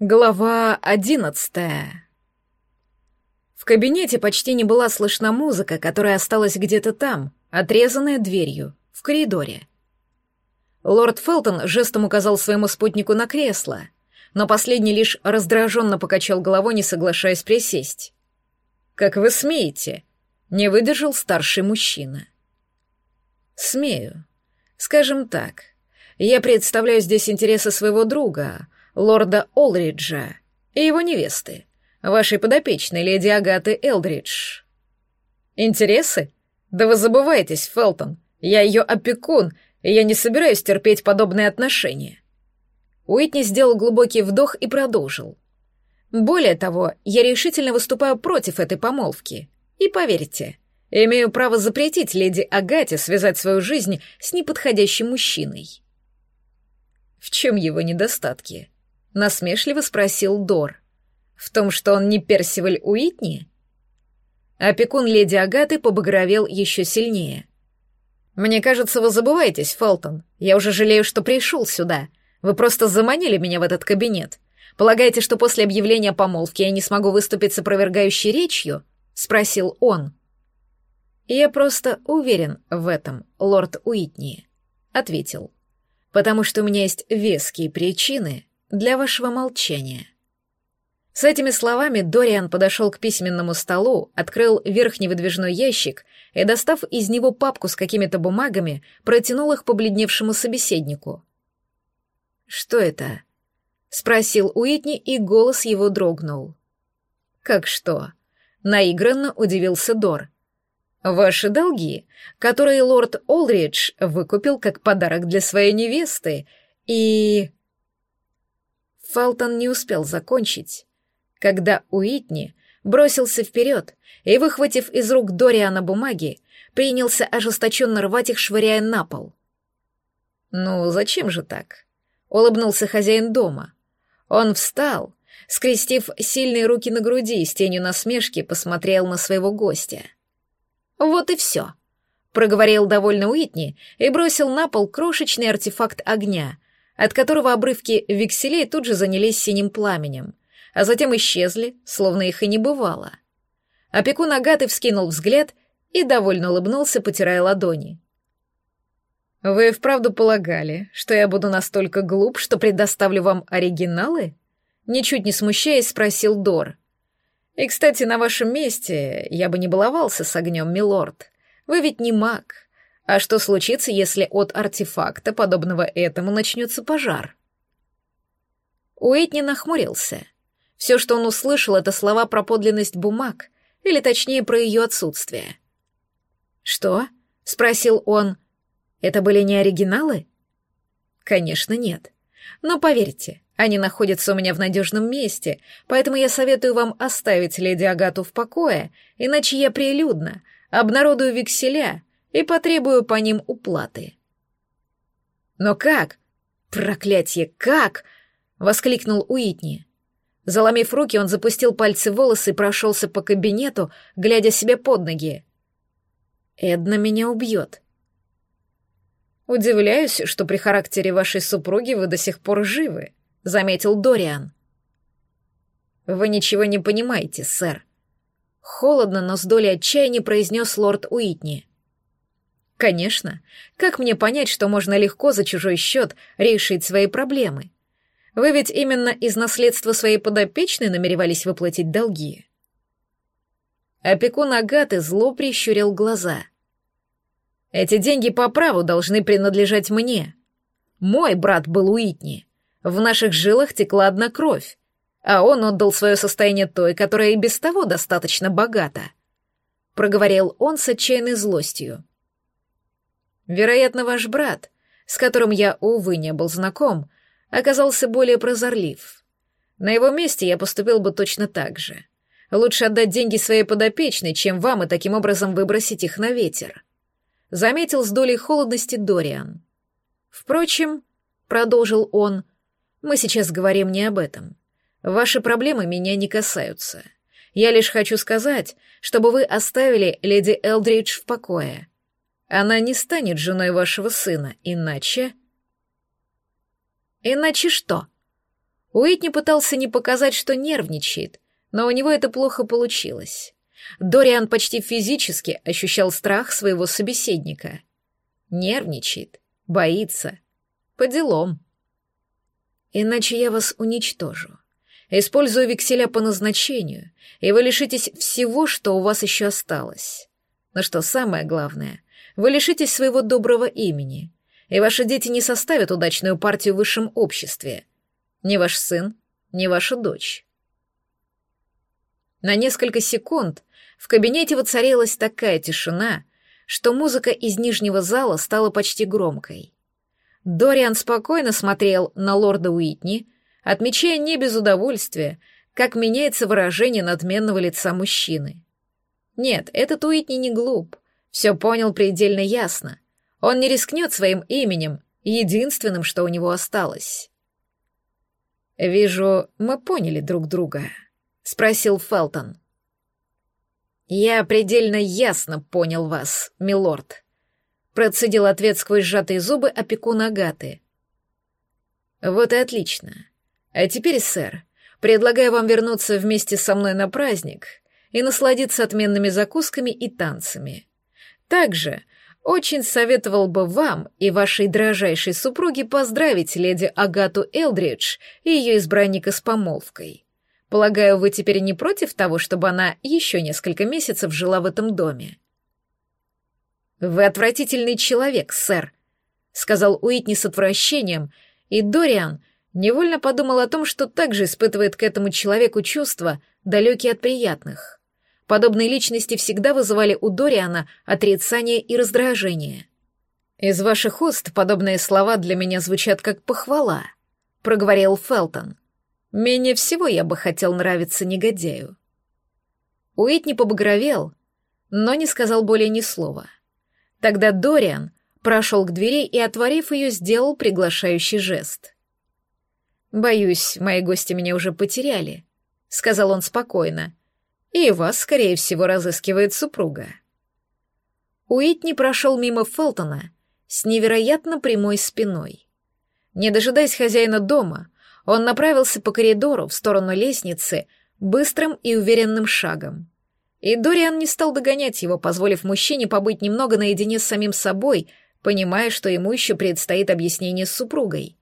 Глава одиннадцатая. В кабинете почти не была слышна музыка, которая осталась где-то там, отрезанная дверью, в коридоре. Лорд Фелтон жестом указал своему спутнику на кресло, но последний лишь раздраженно покачал головой, не соглашаясь присесть. «Как вы смеете?» — не выдержал старший мужчина. «Смею. Скажем так, я представляю здесь интересы своего друга, лорда Олриджа и его невесты, вашей подопечной леди Агаты Элдридж. Интересы? Да вы забываетесь, Фелтон. Я ее опекун, и я не собираюсь терпеть подобные отношения. Уитни сделал глубокий вдох и продолжил. Более того, я решительно выступаю против этой помолвки. И поверьте, имею право запретить леди Агате связать свою жизнь с неподходящим мужчиной. В чем его недостатки? Насмешливо спросил Дор. В том, что он не Персиваль Уитни? Опекун леди Агаты побагровел еще сильнее. «Мне кажется, вы забываетесь, Фелтон. Я уже жалею, что пришел сюда. Вы просто заманили меня в этот кабинет. Полагаете, что после объявления помолвки я не смогу выступить с опровергающей речью?» — спросил он. «Я просто уверен в этом, лорд Уитни», — ответил. «Потому что у меня есть веские причины для вашего молчания». С этими словами Дориан подошел к письменному столу, открыл верхний выдвижной ящик и, достав из него папку с какими-то бумагами, протянул их побледневшему собеседнику. «Что это?» — спросил Уитни, и голос его дрогнул. «Как что?» — наигранно удивился Дор. «Ваши долги, которые лорд Олридж выкупил как подарок для своей невесты, и...» Фалтон не успел закончить, когда Уитни бросился вперед и, выхватив из рук Дориана бумаги, принялся ожесточенно рвать их, швыряя на пол. «Ну, зачем же так?» — улыбнулся хозяин дома. Он встал, скрестив сильные руки на груди и с тенью насмешки посмотрел на своего гостя. «Вот и все», — проговорил довольно Уитни и бросил на пол крошечный артефакт огня, от которого обрывки векселей тут же занялись синим пламенем, а затем исчезли, словно их и не бывало. Опекун Агаты вскинул взгляд и довольно улыбнулся, потирая ладони. «Вы вправду полагали, что я буду настолько глуп, что предоставлю вам оригиналы?» Ничуть не смущаясь, спросил Дор. «И, кстати, на вашем месте я бы не баловался с огнем, милорд. Вы ведь не маг. А что случится, если от артефакта, подобного этому, начнется пожар? Уитни нахмурился. Все, что он услышал, это слова про подлинность бумаг, или точнее про ее отсутствие. «Что?» — спросил он. «Это были не оригиналы?» «Конечно, нет. Но поверьте, они находятся у меня в надежном месте, поэтому я советую вам оставить леди Агату в покое, иначе я прилюдно обнародую векселя и потребую по ним уплаты. «Но как? Проклятье, как?» — воскликнул Уитни. Заломив руки, он запустил пальцы в волосы и прошелся по кабинету, глядя себе под ноги. «Эдна меня убьет». «Удивляюсь, что при характере вашей супруги вы до сих пор живы», — заметил Дориан. «Вы ничего не понимаете, сэр». Холодно, но с долей отчаяния произнес лорд Уитни. Конечно. Как мне понять, что можно легко за чужой счет решить свои проблемы? Вы ведь именно из наследства своей подопечной намеревались выплатить долги. Опекун Агаты зло прищурил глаза. Эти деньги по праву должны принадлежать мне. Мой брат был Уитни. В наших жилах текла одна кровь, а он отдал свое состояние той, которая и без того достаточно богата. Проговорил он с отчаянной злостью. Вероятно, ваш брат, с которым я, увы, не был знаком, оказался более прозорлив. На его месте я поступил бы точно так же. Лучше отдать деньги своей подопечной, чем вам и таким образом выбросить их на ветер. Заметил с долей холодности Дориан. Впрочем, продолжил он, мы сейчас говорим не об этом. Ваши проблемы меня не касаются. Я лишь хочу сказать, чтобы вы оставили леди Элдридж в покое. Она не станет женой вашего сына, иначе... Иначе что? Уитни пытался не показать, что нервничает, но у него это плохо получилось. Дориан почти физически ощущал страх своего собеседника. Нервничает, боится. По делам. Иначе я вас уничтожу. Использую векселя по назначению, и вы лишитесь всего, что у вас еще осталось. Но что самое главное, вы лишитесь своего доброго имени, и ваши дети не составят удачную партию в высшем обществе. Ни ваш сын, ни ваша дочь. На несколько секунд в кабинете воцарилась такая тишина, что музыка из нижнего зала стала почти громкой. Дориан спокойно смотрел на лорда Уитни, отмечая не без удовольствия, как меняется выражение надменного лица мужчины. Нет, этот Уитни не глуп, все понял предельно ясно. Он не рискнет своим именем, единственным, что у него осталось. «Вижу, мы поняли друг друга», — спросил Фелтон. «Я предельно ясно понял вас, милорд», — процедил ответ сквозь сжатые зубы опекун Агаты. «Вот и отлично. А теперь, сэр, предлагаю вам вернуться вместе со мной на праздник и насладиться отменными закусками и танцами. Также очень советовал бы вам и вашей дрожайшей супруге поздравить леди Агату Элдридж и ее избранника с помолвкой. Полагаю, вы теперь не против того, чтобы она еще несколько месяцев жила в этом доме?» «Вы отвратительный человек, сэр», — сказал Уитни с отвращением, и Дориан невольно подумал о том, что также испытывает к этому человеку чувства, далекие от приятных. Подобные личности всегда вызывали у Дориана отрицание и раздражение. «Из ваших уст подобные слова для меня звучат как похвала», — проговорил Фелтон. Менее всего я бы хотел нравиться негодяю. Уитни побагровел, но не сказал более ни слова. Тогда Дориан прошел к двери и, отворив ее, сделал приглашающий жест. «Боюсь, мои гости меня уже потеряли», — сказал он спокойно, — «и вас, скорее всего, разыскивает супруга». Уитни прошел мимо Фелтона с невероятно прямой спиной. Не дожидаясь хозяина дома, он направился по коридору в сторону лестницы быстрым и уверенным шагом. И Дориан не стал догонять его, позволив мужчине побыть немного наедине с самим собой, понимая, что ему еще предстоит объяснение с супругой.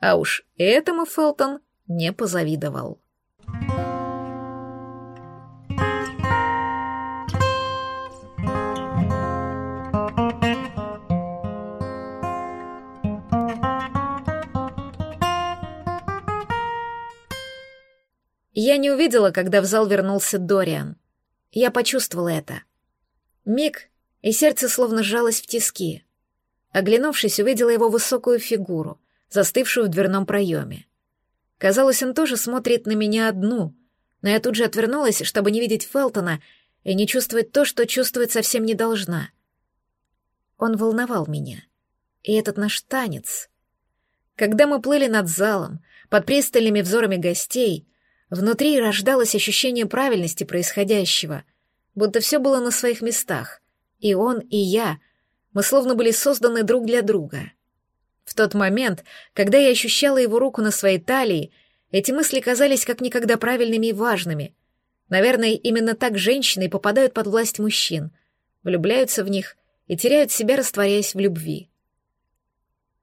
А уж этому Фелтон не позавидовал. Я не увидела, когда в зал вернулся Дориан. Я почувствовала это. Миг, и сердце словно сжалось в тиски. Оглянувшись, увидела его высокую фигуру, застывшую в дверном проеме. Казалось, он тоже смотрит на меня одну, но я тут же отвернулась, чтобы не видеть Фелтона и не чувствовать то, что чувствовать совсем не должна. Он волновал меня. И этот наш танец. Когда мы плыли над залом, под пристальными взорами гостей, Внутри рождалось ощущение правильности происходящего, будто все было на своих местах. И он, и я. Мы словно были созданы друг для друга. В тот момент, когда я ощущала его руку на своей талии, эти мысли казались как никогда правильными и важными. Наверное, именно так женщины попадают под власть мужчин, влюбляются в них и теряют себя, растворяясь в любви.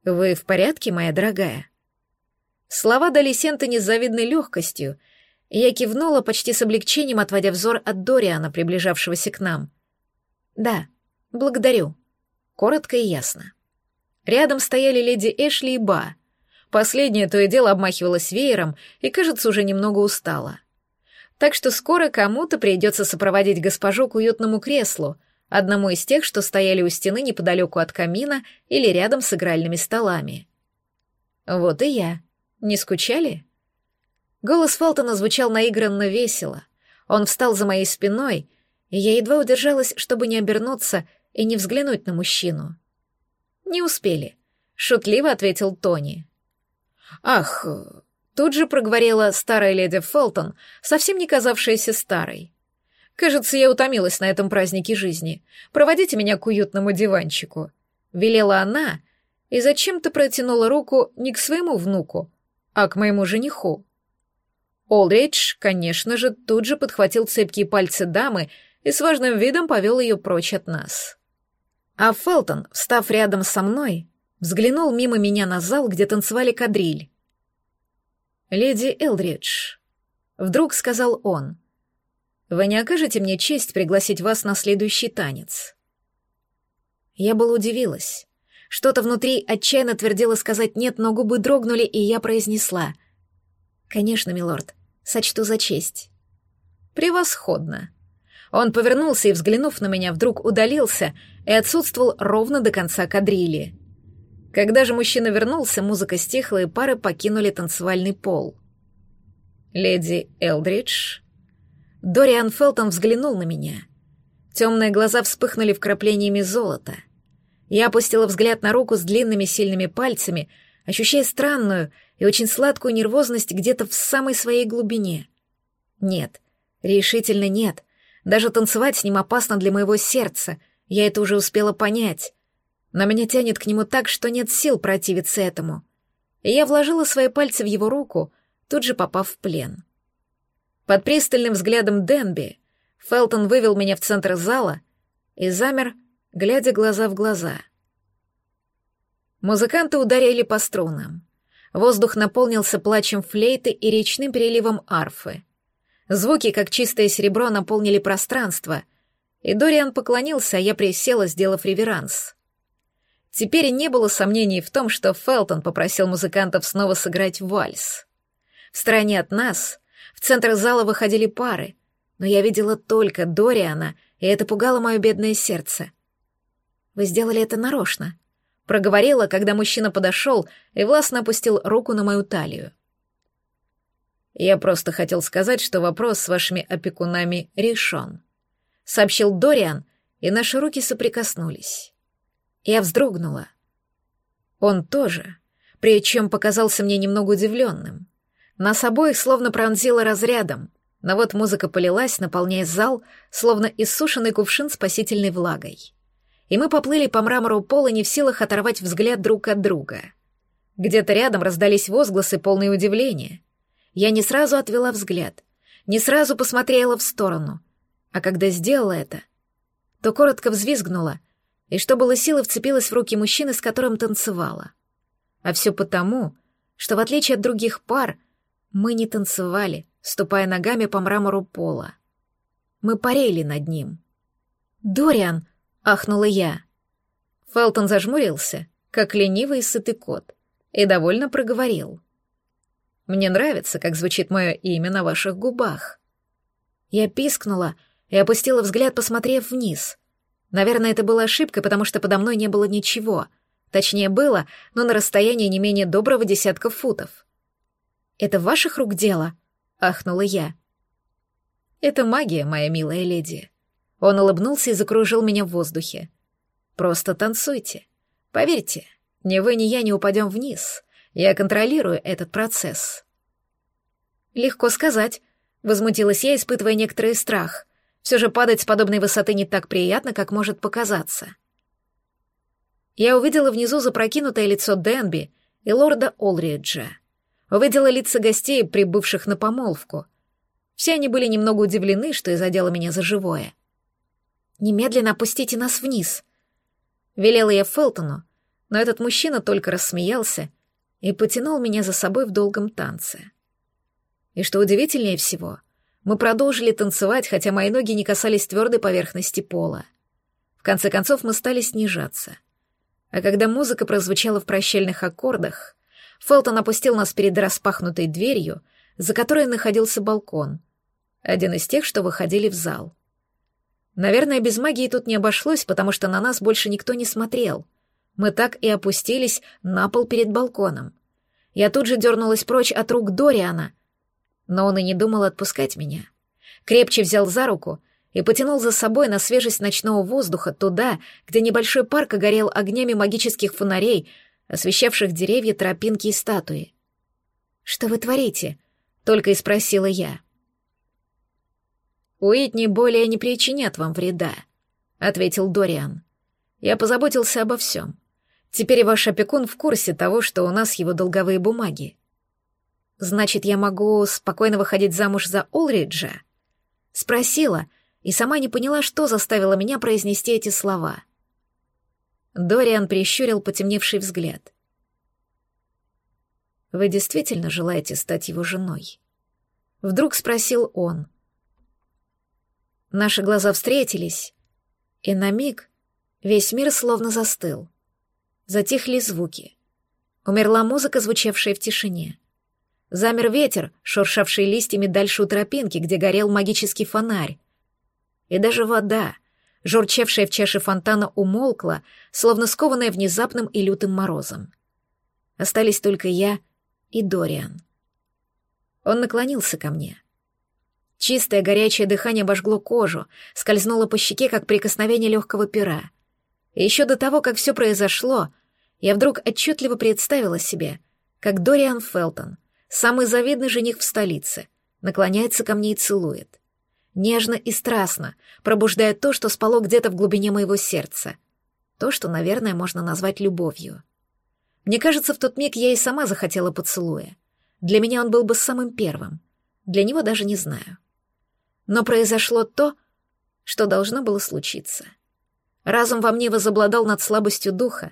«Вы в порядке, моя дорогая?» Слова дали Сентони с легкостью, я кивнула почти с облегчением, отводя взор от Дориана, приближавшегося к нам. «Да, благодарю». Коротко и ясно. Рядом стояли леди Эшли и Ба. Последняя то и дело обмахивалась веером и, кажется, уже немного устала. Так что скоро кому-то придется сопроводить госпожу к уютному креслу, одному из тех, что стояли у стены неподалеку от камина или рядом с игральными столами. Вот и я. Не скучали? Голос Фалтона звучал наигранно весело. Он встал за моей спиной, и я едва удержалась, чтобы не обернуться и не взглянуть на мужчину. «Не успели», — шутливо ответил Тони. «Ах», — тут же проговорила старая леди Фелтон, совсем не казавшаяся старой. «Кажется, я утомилась на этом празднике жизни. Проводите меня к уютному диванчику», — велела она и зачем-то протянула руку не к своему внуку, а к моему жениху. Олридж, конечно же, тут же подхватил цепкие пальцы дамы и с важным видом повел ее прочь от нас. А Фелтон, встав рядом со мной, взглянул мимо меня на зал, где танцевали кадриль. «Леди Элдридж», — вдруг сказал он, — «вы не окажете мне честь пригласить вас на следующий танец?» Я была удивилась. Что-то внутри отчаянно твердило сказать «нет», но губы дрогнули, и я произнесла. «Конечно, милорд, сочту за честь». «Превосходно». Он повернулся и, взглянув на меня, вдруг удалился и отсутствовал ровно до конца кадрили. Когда же мужчина вернулся, музыка стихла, и пары покинули танцевальный пол. «Леди Элдридж?» Дориан Фелтон взглянул на меня. Темные глаза вспыхнули вкраплениями золота — я опустила взгляд на руку с длинными сильными пальцами, ощущая странную и очень сладкую нервозность где-то в самой своей глубине. Нет, решительно нет. Даже танцевать с ним опасно для моего сердца, я это уже успела понять. Но меня тянет к нему так, что нет сил противиться этому. И я вложила свои пальцы в его руку, тут же попав в плен. Под пристальным взглядом Денби Фелтон вывел меня в центр зала и замер, глядя глаза в глаза. Музыканты ударили по струнам. Воздух наполнился плачем флейты и речным переливом арфы. Звуки, как чистое серебро, наполнили пространство, и Дориан поклонился, а я присела, сделав реверанс. Теперь не было сомнений в том, что Фелтон попросил музыкантов снова сыграть вальс. В стороне от нас, в центр зала выходили пары, но я видела только Дориана, и это пугало мое бедное сердце — вы сделали это нарочно», — проговорила, когда мужчина подошел и властно опустил руку на мою талию. «Я просто хотел сказать, что вопрос с вашими опекунами решен», — сообщил Дориан, и наши руки соприкоснулись. Я вздрогнула. Он тоже, причем показался мне немного удивленным. Нас обоих словно пронзило разрядом, но вот музыка полилась, наполняя зал, словно иссушенный кувшин спасительной влагой и мы поплыли по мрамору пола не в силах оторвать взгляд друг от друга. Где-то рядом раздались возгласы, полные удивления. Я не сразу отвела взгляд, не сразу посмотрела в сторону, а когда сделала это, то коротко взвизгнула и, что было силы, вцепилась в руки мужчины, с которым танцевала. А все потому, что, в отличие от других пар, мы не танцевали, ступая ногами по мрамору пола. Мы парили над ним. «Дориан!» — ахнула я. Фелтон зажмурился, как ленивый и сытый кот, и довольно проговорил. «Мне нравится, как звучит мое имя на ваших губах». Я пискнула и опустила взгляд, посмотрев вниз. Наверное, это была ошибка, потому что подо мной не было ничего. Точнее, было, но на расстоянии не менее доброго десятка футов. «Это ваших рук дело?» — ахнула я. «Это магия, моя милая леди», он улыбнулся и закружил меня в воздухе. «Просто танцуйте. Поверьте, ни вы, ни я не упадем вниз. Я контролирую этот процесс». «Легко сказать», — возмутилась я, испытывая некоторый страх. «Все же падать с подобной высоты не так приятно, как может показаться». Я увидела внизу запрокинутое лицо Денби и лорда Олриджа. Увидела лица гостей, прибывших на помолвку. Все они были немного удивлены, что я задела меня за живое. Немедленно опустите нас вниз. Велела я Фелтону, но этот мужчина только рассмеялся и потянул меня за собой в долгом танце. И что удивительнее всего, мы продолжили танцевать, хотя мои ноги не касались твердой поверхности пола. В конце концов мы стали снижаться. А когда музыка прозвучала в прощальных аккордах, Фелтон опустил нас перед распахнутой дверью, за которой находился балкон, один из тех, что выходили в зал. Наверное, без магии тут не обошлось, потому что на нас больше никто не смотрел. Мы так и опустились на пол перед балконом. Я тут же дернулась прочь от рук Дориана, но он и не думал отпускать меня. Крепче взял за руку и потянул за собой на свежесть ночного воздуха туда, где небольшой парк горел огнями магических фонарей, освещавших деревья, тропинки и статуи. «Что вы творите?» — только и спросила я. «Уитни более не причинят вам вреда», — ответил Дориан. «Я позаботился обо всем. Теперь ваш опекун в курсе того, что у нас его долговые бумаги». Значит, я могу спокойно выходить замуж за Олриджа? Спросила и сама не поняла, что заставило меня произнести эти слова. Дориан прищурил потемневший взгляд. «Вы действительно желаете стать его женой?» Вдруг спросил он. Наши глаза встретились, и на миг весь мир словно застыл. Затихли звуки. Умерла музыка, звучавшая в тишине. Замер ветер, шуршавший листьями дальше у тропинки, где горел магический фонарь. И даже вода, журчавшая в чаше фонтана, умолкла, словно скованная внезапным и лютым морозом. Остались только я и Дориан. Он наклонился ко мне. Чистое горячее дыхание обожгло кожу, скользнуло по щеке, как прикосновение легкого пера. И еще до того, как все произошло, я вдруг отчетливо представила себе, как Дориан Фелтон, самый завидный жених в столице, наклоняется ко мне и целует. Нежно и страстно, пробуждая то, что спало где-то в глубине моего сердца. То, что, наверное, можно назвать любовью. Мне кажется, в тот миг я и сама захотела поцелуя. Для меня он был бы самым первым. Для него даже не знаю. Но произошло то, что должно было случиться. Разум во мне возобладал над слабостью духа.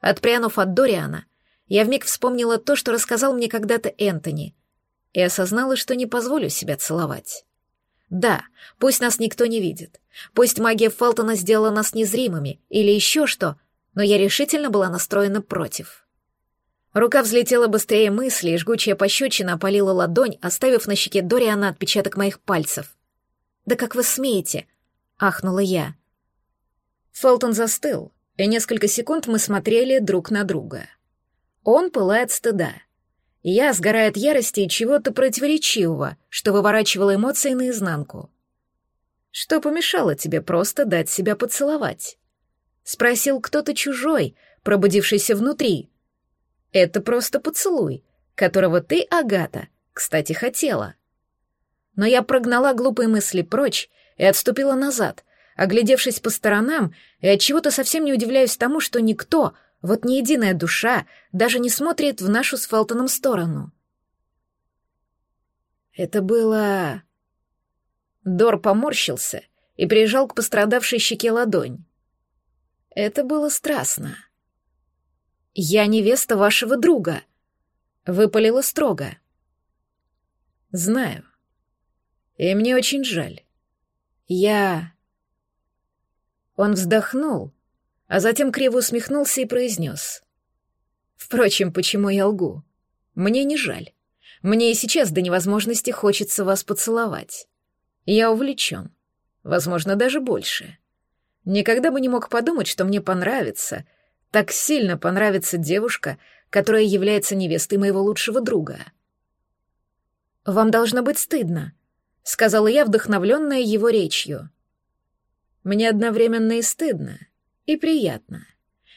Отпрянув от Дориана, я вмиг вспомнила то, что рассказал мне когда-то Энтони, и осознала, что не позволю себя целовать. Да, пусть нас никто не видит, пусть магия Фелтона сделала нас незримыми или еще что, но я решительно была настроена против. Рука взлетела быстрее мысли, и жгучая пощечина опалила ладонь, оставив на щеке Дориана отпечаток моих пальцев. «Да как вы смеете?» — ахнула я. Фелтон застыл, и несколько секунд мы смотрели друг на друга. Он пылает стыда. Я сгораю от ярости и чего-то противоречивого, что выворачивало эмоции наизнанку. «Что помешало тебе просто дать себя поцеловать?» — спросил кто-то чужой, пробудившийся внутри — это просто поцелуй, которого ты, Агата, кстати, хотела. Но я прогнала глупые мысли прочь и отступила назад, оглядевшись по сторонам, и от чего то совсем не удивляюсь тому, что никто, вот ни единая душа, даже не смотрит в нашу с Фелтоном сторону. Это было... Дор поморщился и прижал к пострадавшей щеке ладонь. Это было страстно. «Я невеста вашего друга», — выпалила строго. «Знаю. И мне очень жаль. Я...» Он вздохнул, а затем криво усмехнулся и произнес. «Впрочем, почему я лгу? Мне не жаль. Мне и сейчас до невозможности хочется вас поцеловать. Я увлечен. Возможно, даже больше. Никогда бы не мог подумать, что мне понравится — так сильно понравится девушка, которая является невестой моего лучшего друга. «Вам должно быть стыдно», — сказала я, вдохновленная его речью. «Мне одновременно и стыдно, и приятно.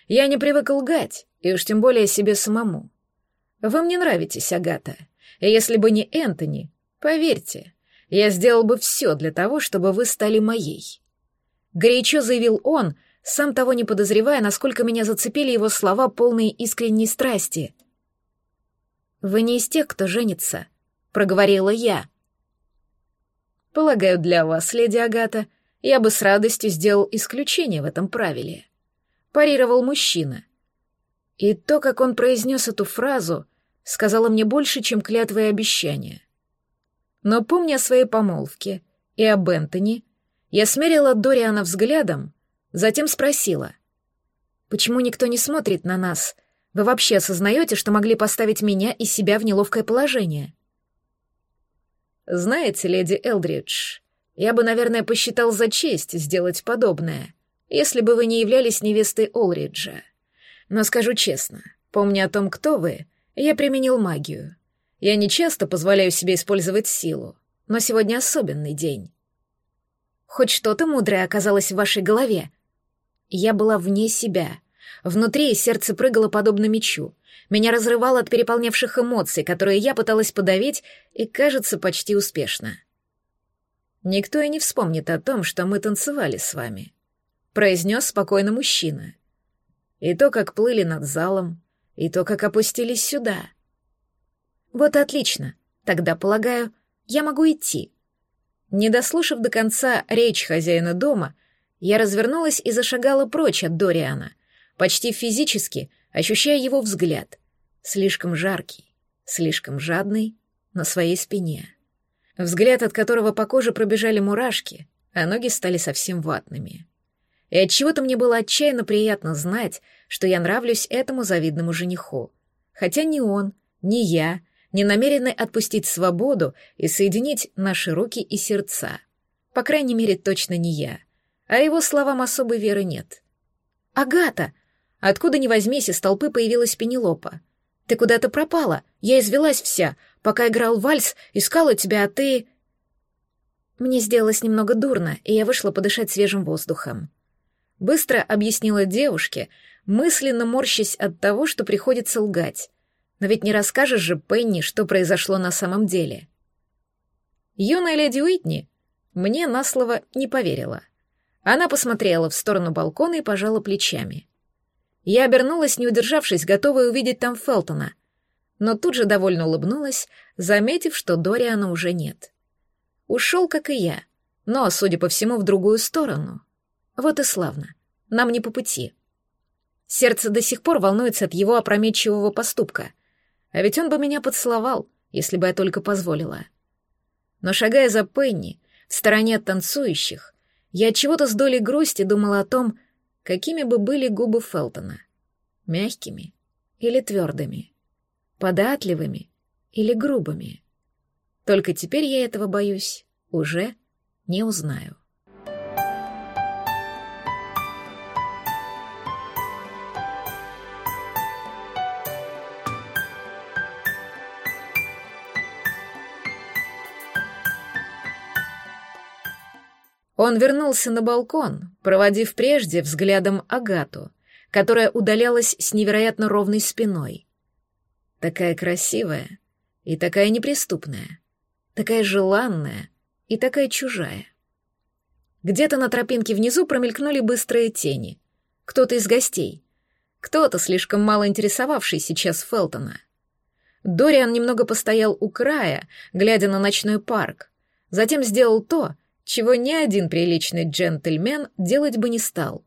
Я не привык лгать, и уж тем более себе самому. Вы мне нравитесь, Агата, и если бы не Энтони, поверьте, я сделал бы все для того, чтобы вы стали моей». Горячо заявил он — сам того не подозревая, насколько меня зацепили его слова, полные искренней страсти. «Вы не из тех, кто женится», — проговорила я. «Полагаю, для вас, леди Агата, я бы с радостью сделал исключение в этом правиле», — парировал мужчина. И то, как он произнес эту фразу, сказала мне больше, чем клятвы и обещания. Но помня о своей помолвке и об Энтони, я смерила Дориана взглядом, Затем спросила. «Почему никто не смотрит на нас? Вы вообще осознаете, что могли поставить меня и себя в неловкое положение?» «Знаете, леди Элдридж, я бы, наверное, посчитал за честь сделать подобное, если бы вы не являлись невестой Олриджа. Но скажу честно, помня о том, кто вы, я применил магию. Я не часто позволяю себе использовать силу, но сегодня особенный день». «Хоть что-то мудрое оказалось в вашей голове», я была вне себя. Внутри сердце прыгало подобно мечу. Меня разрывало от переполнявших эмоций, которые я пыталась подавить, и, кажется, почти успешно. «Никто и не вспомнит о том, что мы танцевали с вами», — произнес спокойно мужчина. «И то, как плыли над залом, и то, как опустились сюда». Вот отлично. Тогда, полагаю, я могу идти. Не дослушав до конца речь хозяина дома, я развернулась и зашагала прочь от Дориана, почти физически ощущая его взгляд, слишком жаркий, слишком жадный, на своей спине. Взгляд, от которого по коже пробежали мурашки, а ноги стали совсем ватными. И от чего то мне было отчаянно приятно знать, что я нравлюсь этому завидному жениху. Хотя ни он, ни я не намерены отпустить свободу и соединить наши руки и сердца. По крайней мере, точно не я. А его словам особой веры нет. «Агата!» Откуда ни возьмись, из толпы появилась Пенелопа. «Ты куда-то пропала. Я извелась вся. Пока играл вальс, искала тебя, а ты...» Мне сделалось немного дурно, и я вышла подышать свежим воздухом. Быстро объяснила девушке, мысленно морщась от того, что приходится лгать. Но ведь не расскажешь же Пенни, что произошло на самом деле. Юная леди Уитни мне на слово не поверила. Она посмотрела в сторону балкона и пожала плечами. Я обернулась, не удержавшись, готовая увидеть там Фелтона, но тут же довольно улыбнулась, заметив, что Дориана уже нет. Ушел, как и я, но, судя по всему, в другую сторону. Вот и славно. Нам не по пути. Сердце до сих пор волнуется от его опрометчивого поступка. А ведь он бы меня поцеловал, если бы я только позволила. Но шагая за Пенни, в стороне от танцующих, я от чего-то с долей грусти думала о том, какими бы были губы Фелтона. Мягкими или твердыми податливыми или грубыми. Только теперь я этого боюсь, уже не узнаю. Он вернулся на балкон, проводив прежде взглядом Агату, которая удалялась с невероятно ровной спиной — Такая красивая и такая неприступная, такая желанная и такая чужая. Где-то на тропинке внизу промелькнули быстрые тени. Кто-то из гостей. Кто-то, слишком мало интересовавший сейчас Фелтона. Дориан немного постоял у края, глядя на ночной парк. Затем сделал то, чего ни один приличный джентльмен делать бы не стал.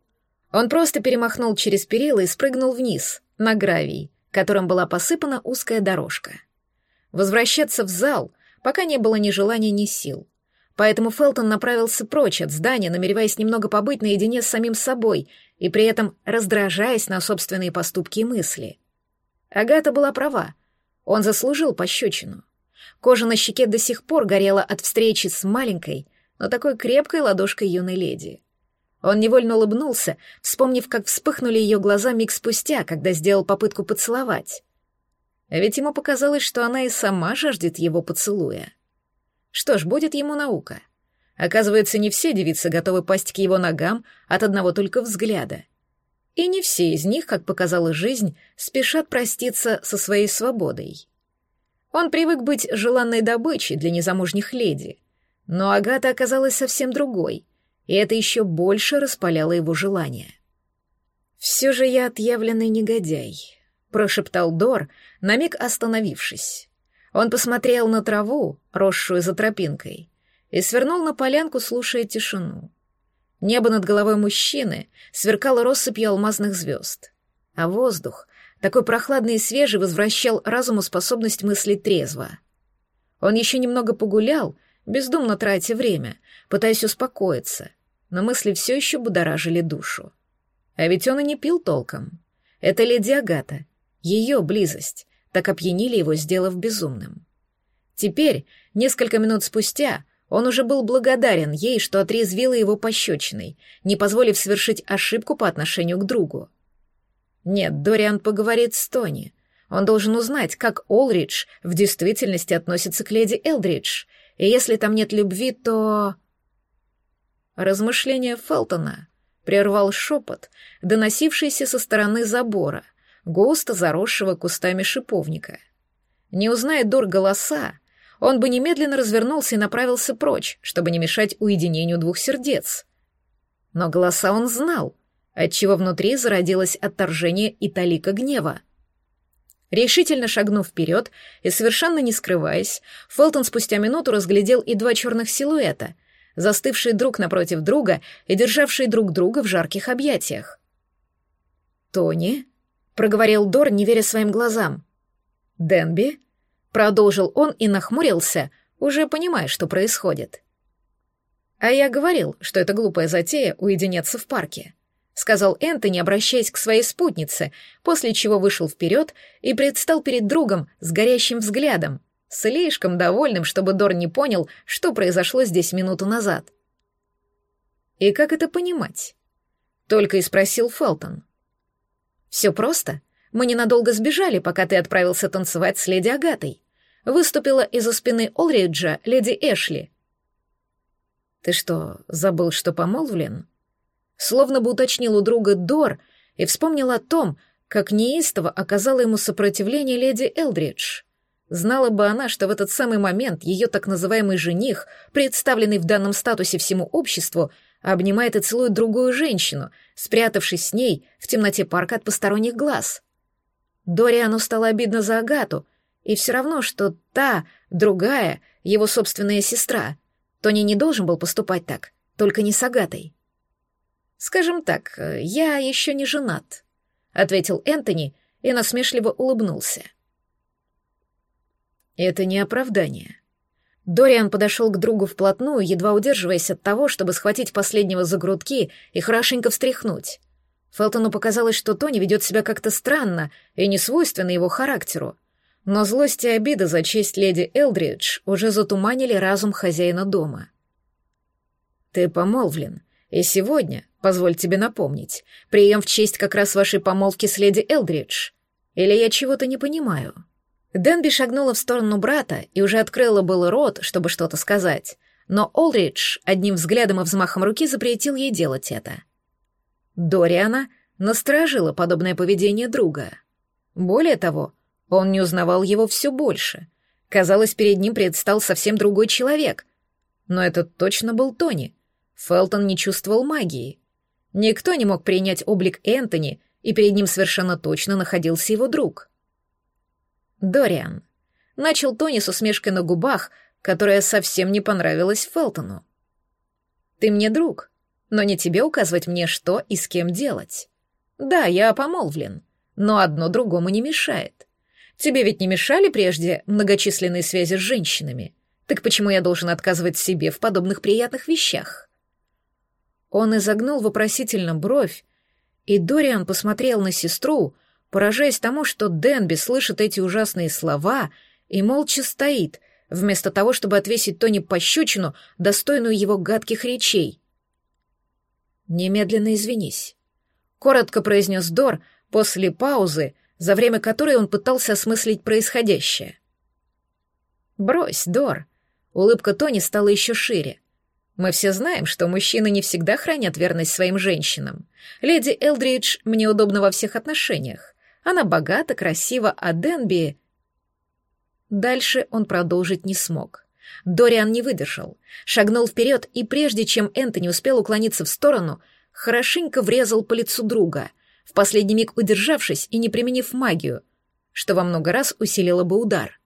Он просто перемахнул через перила и спрыгнул вниз, на гравий, которым была посыпана узкая дорожка. Возвращаться в зал пока не было ни желания, ни сил. Поэтому Фелтон направился прочь от здания, намереваясь немного побыть наедине с самим собой и при этом раздражаясь на собственные поступки и мысли. Агата была права. Он заслужил пощечину. Кожа на щеке до сих пор горела от встречи с маленькой, но такой крепкой ладошкой юной леди. Он невольно улыбнулся, вспомнив, как вспыхнули ее глаза миг спустя, когда сделал попытку поцеловать. Ведь ему показалось, что она и сама жаждет его поцелуя. Что ж, будет ему наука. Оказывается, не все девицы готовы пасть к его ногам от одного только взгляда. И не все из них, как показала жизнь, спешат проститься со своей свободой. Он привык быть желанной добычей для незамужних леди, но Агата оказалась совсем другой — и это еще больше распаляло его желание. «Все же я отъявленный негодяй», — прошептал Дор, на миг остановившись. Он посмотрел на траву, росшую за тропинкой, и свернул на полянку, слушая тишину. Небо над головой мужчины сверкало россыпью алмазных звезд, а воздух, такой прохладный и свежий, возвращал разуму способность мыслить трезво. Он еще немного погулял, бездумно тратя время, пытаясь успокоиться, но мысли все еще будоражили душу. А ведь он и не пил толком. Это леди Агата, ее близость, так опьянили его, сделав безумным. Теперь, несколько минут спустя, он уже был благодарен ей, что отрезвила его пощечиной, не позволив совершить ошибку по отношению к другу. Нет, Дориан поговорит с Тони. Он должен узнать, как Олридж в действительности относится к леди Элдридж, и если там нет любви, то... Размышления Фелтона прервал шепот, доносившийся со стороны забора, густо заросшего кустами шиповника. Не узная Дор голоса, он бы немедленно развернулся и направился прочь, чтобы не мешать уединению двух сердец. Но голоса он знал, отчего внутри зародилось отторжение и талика гнева. Решительно шагнув вперед и совершенно не скрываясь, Фелтон спустя минуту разглядел и два черных силуэта, застывшие друг напротив друга и державшие друг друга в жарких объятиях. «Тони?» — проговорил Дор, не веря своим глазам. «Денби?» — продолжил он и нахмурился, уже понимая, что происходит. «А я говорил, что это глупая затея уединяться в парке», — сказал Энтони, обращаясь к своей спутнице, после чего вышел вперед и предстал перед другом с горящим взглядом, слишком довольным, чтобы Дор не понял, что произошло здесь минуту назад. «И как это понимать?» — только и спросил Фелтон. «Все просто. Мы ненадолго сбежали, пока ты отправился танцевать с леди Агатой. Выступила из-за спины Олриджа леди Эшли. «Ты что, забыл, что помолвлен?» Словно бы уточнил у друга Дор и вспомнил о том, как неистово оказала ему сопротивление леди Элдридж. Знала бы она, что в этот самый момент ее так называемый жених, представленный в данном статусе всему обществу, обнимает и целует другую женщину, спрятавшись с ней в темноте парка от посторонних глаз. Дориану стало обидно за Агату, и все равно, что та, другая, его собственная сестра — Тони не должен был поступать так, только не с Агатой. «Скажем так, я еще не женат», — ответил Энтони и насмешливо улыбнулся. «Это не оправдание». Дориан подошел к другу вплотную, едва удерживаясь от того, чтобы схватить последнего за грудки и хорошенько встряхнуть. Фелтону показалось, что Тони ведет себя как-то странно и не свойственно его характеру. Но злость и обида за честь леди Элдридж уже затуманили разум хозяина дома. «Ты помолвлен, и сегодня, позволь тебе напомнить, прием в честь как раз вашей помолвки с леди Элдридж. Или я чего-то не понимаю?» Денби шагнула в сторону брата и уже открыла было рот, чтобы что-то сказать, но Олридж одним взглядом и взмахом руки запретил ей делать это. Дориана насторожила подобное поведение друга. Более того, он не узнавал его все больше. Казалось, перед ним предстал совсем другой человек. Но это точно был Тони. Фелтон не чувствовал магии. Никто не мог принять облик Энтони, и перед ним совершенно точно находился его друг. «Дориан», — начал Тони с усмешкой на губах, которая совсем не понравилась Фелтону. «Ты мне друг, но не тебе указывать мне, что и с кем делать. Да, я помолвлен, но одно другому не мешает. Тебе ведь не мешали прежде многочисленные связи с женщинами? Так почему я должен отказывать себе в подобных приятных вещах?» Он изогнул вопросительно бровь, и Дориан посмотрел на сестру, поражаясь тому, что Денби слышит эти ужасные слова и молча стоит, вместо того, чтобы отвесить Тони пощечину, достойную его гадких речей. «Немедленно извинись», — коротко произнес Дор после паузы, за время которой он пытался осмыслить происходящее. «Брось, Дор!» Улыбка Тони стала еще шире. «Мы все знаем, что мужчины не всегда хранят верность своим женщинам. Леди Элдридж мне удобна во всех отношениях. Она богата, красива, а Денби...» Дальше он продолжить не смог. Дориан не выдержал, шагнул вперед и, прежде чем Энтони успел уклониться в сторону, хорошенько врезал по лицу друга — в последний миг удержавшись и не применив магию, что во много раз усилило бы удар.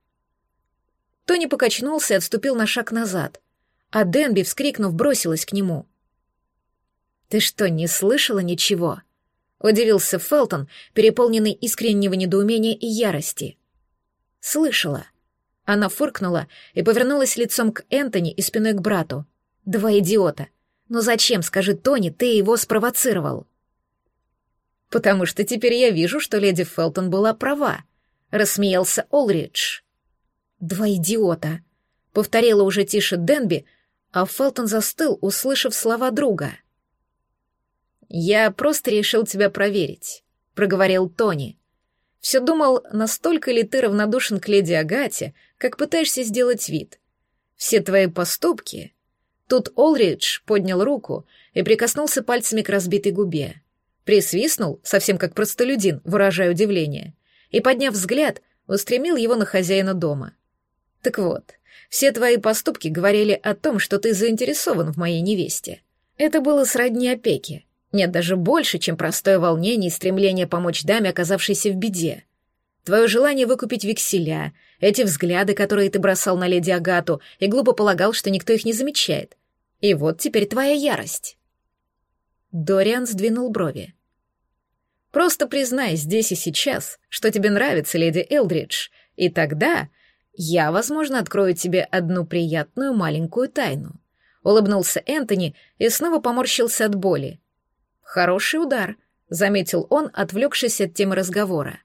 Тони покачнулся и отступил на шаг назад, а Денби, вскрикнув, бросилась к нему. «Ты что, не слышала ничего?» — удивился Фелтон, переполненный искреннего недоумения и ярости. «Слышала». Она фыркнула и повернулась лицом к Энтони и спиной к брату. «Два идиота! Но зачем, скажи Тони, ты его спровоцировал?» «Потому что теперь я вижу, что леди Фелтон была права», — рассмеялся Олридж. «Два идиота», — повторила уже тише Денби, а Фелтон застыл, услышав слова друга. «Я просто решил тебя проверить», — проговорил Тони. «Все думал, настолько ли ты равнодушен к леди Агате, как пытаешься сделать вид. Все твои поступки...» Тут Олридж поднял руку и прикоснулся пальцами к разбитой губе. Присвистнул, совсем как простолюдин, выражая удивление, и, подняв взгляд, устремил его на хозяина дома. «Так вот, все твои поступки говорили о том, что ты заинтересован в моей невесте. Это было сродни опеки. Нет, даже больше, чем простое волнение и стремление помочь даме, оказавшейся в беде. Твое желание выкупить векселя, эти взгляды, которые ты бросал на леди Агату, и глупо полагал, что никто их не замечает. И вот теперь твоя ярость. Дориан сдвинул брови. Просто признай здесь и сейчас, что тебе нравится, леди Элдридж, и тогда я, возможно, открою тебе одну приятную маленькую тайну. Улыбнулся Энтони и снова поморщился от боли. Хороший удар, заметил он, отвлекшись от темы разговора.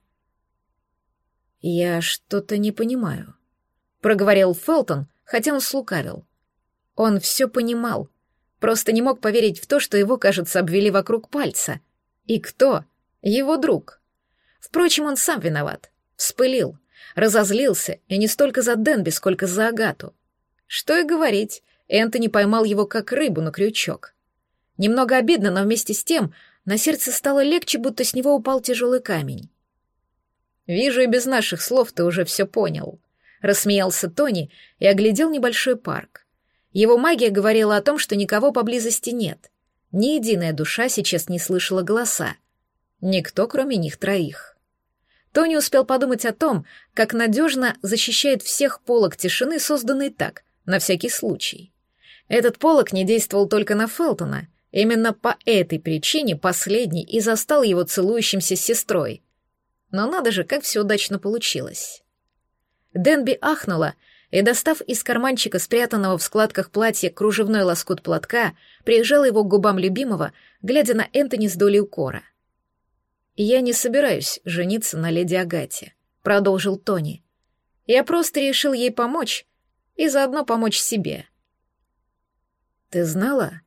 Я что-то не понимаю, проговорил Фелтон, хотя он слукавил. Он все понимал, просто не мог поверить в то, что его, кажется, обвели вокруг пальца. И кто? Его друг. Впрочем, он сам виноват. Вспылил, разозлился, и не столько за Денби, сколько за Агату. Что и говорить, Энтони поймал его как рыбу на крючок. Немного обидно, но вместе с тем на сердце стало легче, будто с него упал тяжелый камень. «Вижу, и без наших слов ты уже все понял», — рассмеялся Тони и оглядел небольшой парк. Его магия говорила о том, что никого поблизости нет. Ни единая душа сейчас не слышала голоса. Никто, кроме них троих. Тони успел подумать о том, как надежно защищает всех полок тишины, созданный так, на всякий случай. Этот полок не действовал только на Фелтона. Именно по этой причине последний и застал его целующимся с сестрой. Но надо же, как все удачно получилось. Денби ахнула и, достав из карманчика, спрятанного в складках платья, кружевной лоскут платка, прижала его к губам любимого, глядя на Энтони с долей укора. «Я не собираюсь жениться на леди Агате», — продолжил Тони. «Я просто решил ей помочь и заодно помочь себе». «Ты знала?»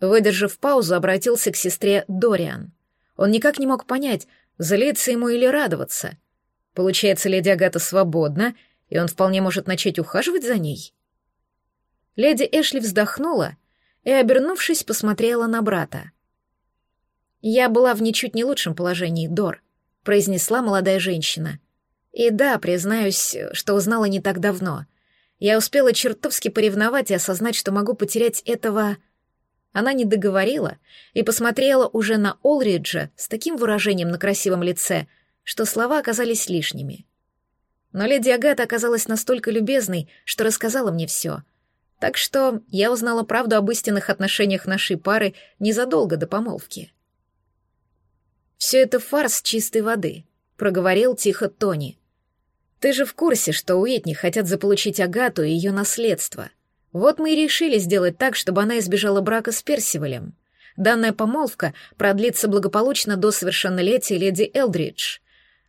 Выдержав паузу, обратился к сестре Дориан. Он никак не мог понять, злиться ему или радоваться. Получается, леди Агата свободна и он вполне может начать ухаживать за ней. Леди Эшли вздохнула и, обернувшись, посмотрела на брата. «Я была в ничуть не лучшем положении, Дор», — произнесла молодая женщина. «И да, признаюсь, что узнала не так давно. Я успела чертовски поревновать и осознать, что могу потерять этого...» Она не договорила и посмотрела уже на Олриджа с таким выражением на красивом лице, что слова оказались лишними. Но леди Агата оказалась настолько любезной, что рассказала мне все. Так что я узнала правду об истинных отношениях нашей пары незадолго до помолвки. «Все это фарс чистой воды», — проговорил тихо Тони. «Ты же в курсе, что Уитни хотят заполучить Агату и ее наследство. Вот мы и решили сделать так, чтобы она избежала брака с Персивалем. Данная помолвка продлится благополучно до совершеннолетия леди Элдридж.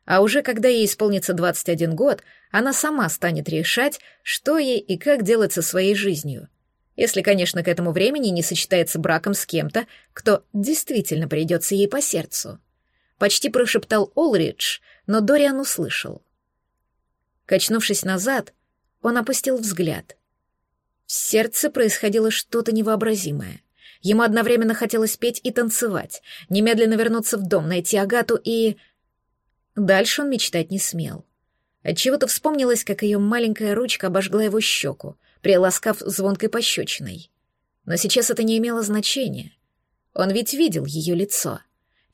А уже когда ей исполнится 21 год, она сама станет решать, что ей и как делать со своей жизнью. Если, конечно, к этому времени не сочетается браком с кем-то, кто действительно придется ей по сердцу. Почти прошептал Олридж, но Дориан услышал. Качнувшись назад, он опустил взгляд. В сердце происходило что-то невообразимое. Ему одновременно хотелось петь и танцевать, немедленно вернуться в дом, найти Агату и... Дальше он мечтать не смел. Отчего-то вспомнилось, как ее маленькая ручка обожгла его щеку, приласкав звонкой пощечиной. Но сейчас это не имело значения. Он ведь видел ее лицо,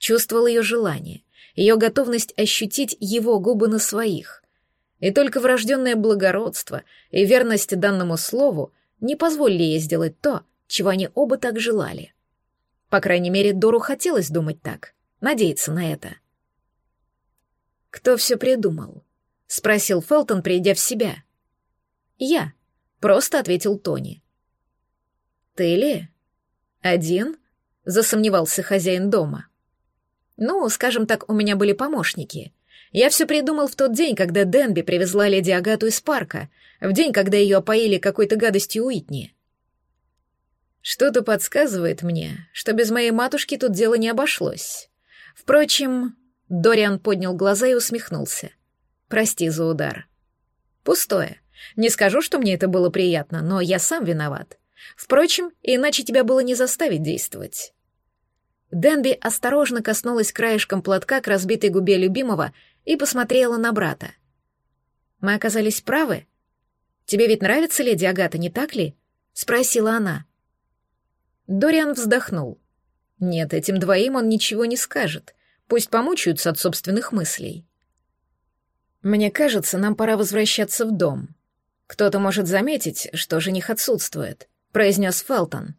чувствовал ее желание, ее готовность ощутить его губы на своих. И только врожденное благородство и верность данному слову не позволили ей сделать то, чего они оба так желали. По крайней мере, Дору хотелось думать так, надеяться на это. «Кто все придумал?» — спросил Фелтон, придя в себя. «Я», — просто ответил Тони. «Ты ли? Один?» — засомневался хозяин дома. «Ну, скажем так, у меня были помощники. Я все придумал в тот день, когда Денби привезла леди Агату из парка, в день, когда ее опоили какой-то гадостью Уитни. Что-то подсказывает мне, что без моей матушки тут дело не обошлось. Впрочем, Дориан поднял глаза и усмехнулся. «Прости за удар». «Пустое. Не скажу, что мне это было приятно, но я сам виноват. Впрочем, иначе тебя было не заставить действовать». Денби осторожно коснулась краешком платка к разбитой губе любимого и посмотрела на брата. «Мы оказались правы? Тебе ведь нравится леди Агата, не так ли?» — спросила она. Дориан вздохнул. «Нет, этим двоим он ничего не скажет. Пусть помучаются от собственных мыслей. «Мне кажется, нам пора возвращаться в дом. Кто-то может заметить, что жених отсутствует», — произнес Фелтон.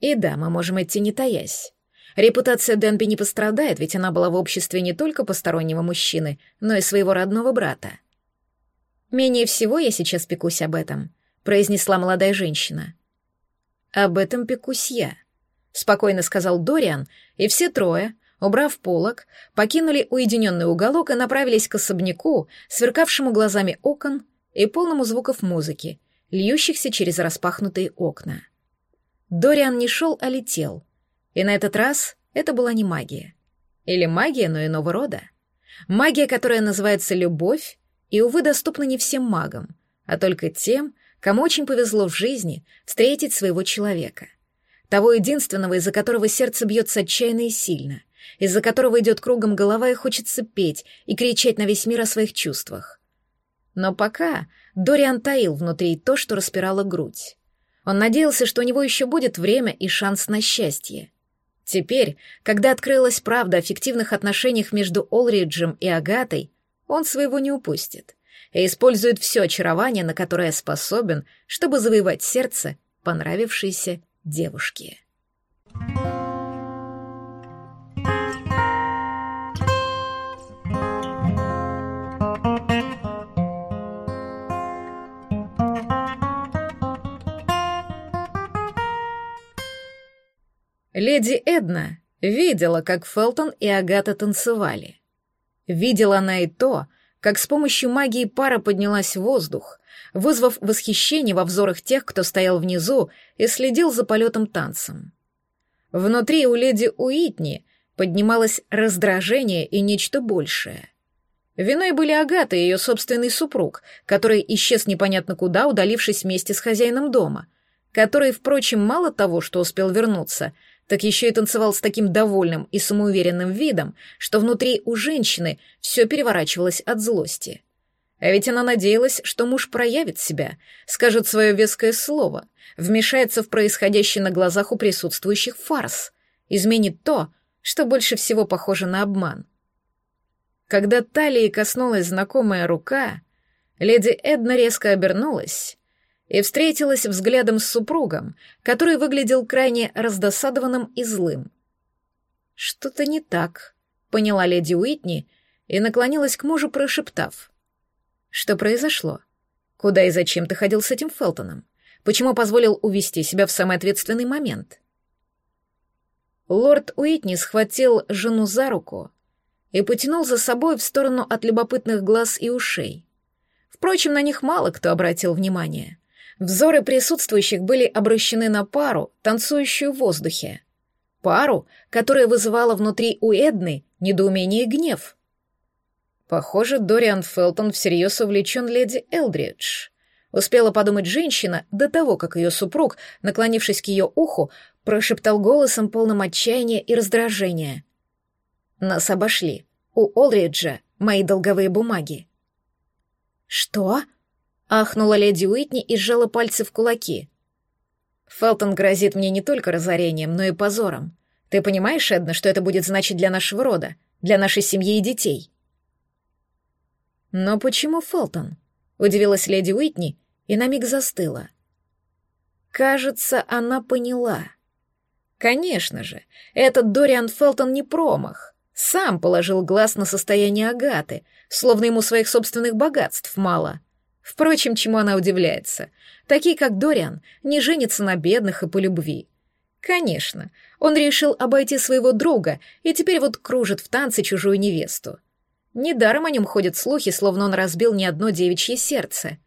«И да, мы можем идти не таясь. Репутация Денби не пострадает, ведь она была в обществе не только постороннего мужчины, но и своего родного брата». «Менее всего я сейчас пекусь об этом», — произнесла молодая женщина. «Об этом пекусь я», — спокойно сказал Дориан, и все трое, убрав полок, покинули уединенный уголок и направились к особняку, сверкавшему глазами окон и полному звуков музыки, льющихся через распахнутые окна. Дориан не шел, а летел. И на этот раз это была не магия. Или магия, но иного рода. Магия, которая называется любовь, и, увы, доступна не всем магам, а только тем, кому очень повезло в жизни встретить своего человека. Того единственного, из-за которого сердце бьется отчаянно и сильно, из-за которого идет кругом голова и хочется петь и кричать на весь мир о своих чувствах. Но пока Дориан таил внутри то, что распирало грудь. Он надеялся, что у него еще будет время и шанс на счастье. Теперь, когда открылась правда о фиктивных отношениях между Олриджем и Агатой, он своего не упустит и использует все очарование, на которое способен, чтобы завоевать сердце понравившейся девушки. Леди Эдна видела, как Фелтон и Агата танцевали. Видела она и то, как с помощью магии пара поднялась в воздух, вызвав восхищение во взорах тех, кто стоял внизу и следил за полетом танцем. Внутри у леди Уитни поднималось раздражение и нечто большее. Виной были Агата и ее собственный супруг, который исчез непонятно куда, удалившись вместе с хозяином дома, который, впрочем, мало того, что успел вернуться — так еще и танцевал с таким довольным и самоуверенным видом, что внутри у женщины все переворачивалось от злости. А ведь она надеялась, что муж проявит себя, скажет свое веское слово, вмешается в происходящий на глазах у присутствующих фарс, изменит то, что больше всего похоже на обман. Когда талии коснулась знакомая рука, леди Эдна резко обернулась и встретилась взглядом с супругом, который выглядел крайне раздосадованным и злым. «Что-то не так», — поняла леди Уитни и наклонилась к мужу, прошептав. «Что произошло? Куда и зачем ты ходил с этим Фелтоном? Почему позволил увести себя в самый ответственный момент?» Лорд Уитни схватил жену за руку и потянул за собой в сторону от любопытных глаз и ушей. Впрочем, на них мало кто обратил внимание. Взоры присутствующих были обращены на пару, танцующую в воздухе. Пару, которая вызывала внутри у Эдны недоумение и гнев. Похоже, Дориан Фелтон всерьез увлечен леди Элдридж. Успела подумать женщина до того, как ее супруг, наклонившись к ее уху, прошептал голосом полным отчаяния и раздражения. «Нас обошли. У Олриджа мои долговые бумаги». «Что?» Ахнула леди Уитни и сжала пальцы в кулаки. Фелтон грозит мне не только разорением, но и позором. Ты понимаешь, Эдна, что это будет значить для нашего рода, для нашей семьи и детей? Но почему Фелтон? Удивилась леди Уитни и на миг застыла. Кажется, она поняла. Конечно же, этот Дориан Фелтон не промах. Сам положил глаз на состояние Агаты, словно ему своих собственных богатств мало — Впрочем, чему она удивляется? Такие, как Дориан, не женятся на бедных и по любви. Конечно, он решил обойти своего друга и теперь вот кружит в танце чужую невесту. Недаром о нем ходят слухи, словно он разбил не одно девичье сердце.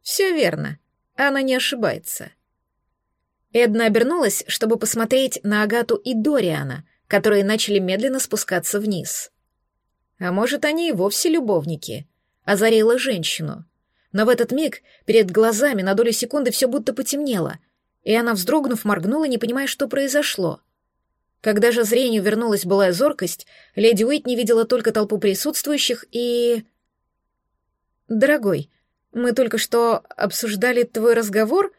Все верно, она не ошибается. Эдна обернулась, чтобы посмотреть на Агату и Дориана, которые начали медленно спускаться вниз. А может, они и вовсе любовники, озарила женщину но в этот миг перед глазами на долю секунды все будто потемнело, и она, вздрогнув, моргнула, не понимая, что произошло. Когда же зрению вернулась былая зоркость, леди Уитни видела только толпу присутствующих и... «Дорогой, мы только что обсуждали твой разговор?»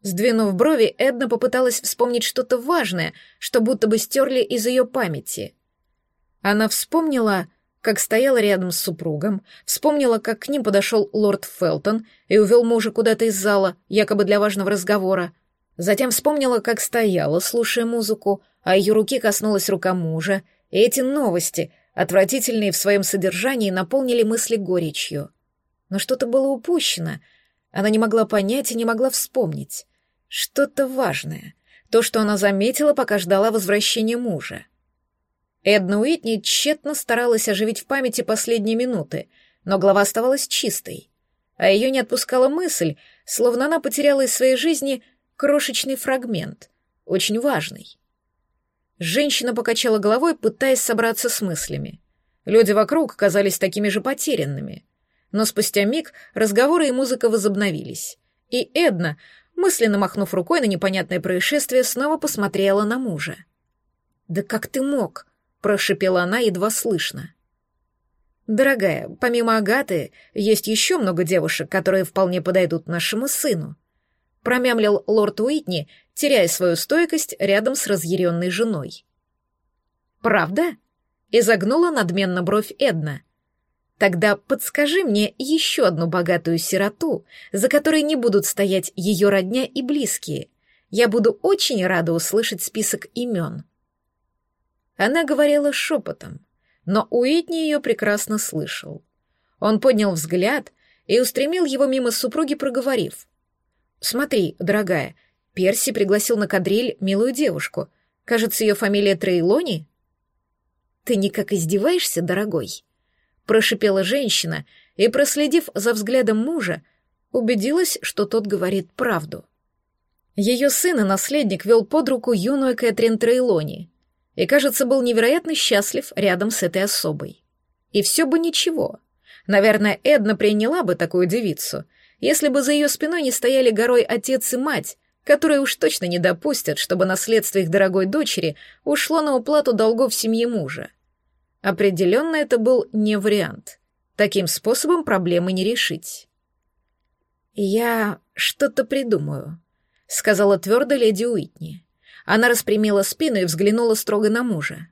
Сдвинув брови, Эдна попыталась вспомнить что-то важное, что будто бы стерли из ее памяти. Она вспомнила, как стояла рядом с супругом, вспомнила, как к ним подошел лорд Фелтон и увел мужа куда-то из зала, якобы для важного разговора. Затем вспомнила, как стояла, слушая музыку, а ее руки коснулась рука мужа, и эти новости, отвратительные в своем содержании, наполнили мысли горечью. Но что-то было упущено. Она не могла понять и не могла вспомнить. Что-то важное. То, что она заметила, пока ждала возвращения мужа. Эдна Уитни тщетно старалась оживить в памяти последние минуты, но голова оставалась чистой. А ее не отпускала мысль, словно она потеряла из своей жизни крошечный фрагмент, очень важный. Женщина покачала головой, пытаясь собраться с мыслями. Люди вокруг казались такими же потерянными. Но спустя миг разговоры и музыка возобновились. И Эдна, мысленно махнув рукой на непонятное происшествие, снова посмотрела на мужа. «Да как ты мог?» Прошипела она едва слышно. «Дорогая, помимо Агаты, есть еще много девушек, которые вполне подойдут нашему сыну», промямлил лорд Уитни, теряя свою стойкость рядом с разъяренной женой. «Правда?» — изогнула надменно бровь Эдна. «Тогда подскажи мне еще одну богатую сироту, за которой не будут стоять ее родня и близкие. Я буду очень рада услышать список имен». Она говорила шепотом, но Уитни ее прекрасно слышал. Он поднял взгляд и устремил его мимо супруги, проговорив. «Смотри, дорогая, Перси пригласил на кадриль милую девушку. Кажется, ее фамилия Трейлони?» «Ты никак издеваешься, дорогой?» Прошипела женщина и, проследив за взглядом мужа, убедилась, что тот говорит правду. Ее сын и наследник вел под руку юную Кэтрин Трейлони, и, кажется, был невероятно счастлив рядом с этой особой. И все бы ничего. Наверное, Эдна приняла бы такую девицу, если бы за ее спиной не стояли горой отец и мать, которые уж точно не допустят, чтобы наследство их дорогой дочери ушло на уплату долгов семьи мужа. Определенно это был не вариант. Таким способом проблемы не решить. «Я что-то придумаю», — сказала твердо леди Уитни. Она распрямила спину и взглянула строго на мужа.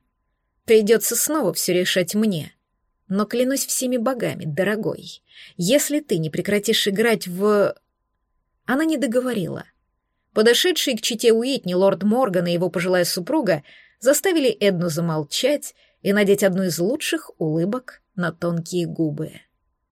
«Придется снова все решать мне. Но клянусь всеми богами, дорогой, если ты не прекратишь играть в...» Она не договорила. Подошедшие к чите Уитни лорд Морган и его пожилая супруга заставили Эдну замолчать и надеть одну из лучших улыбок на тонкие губы.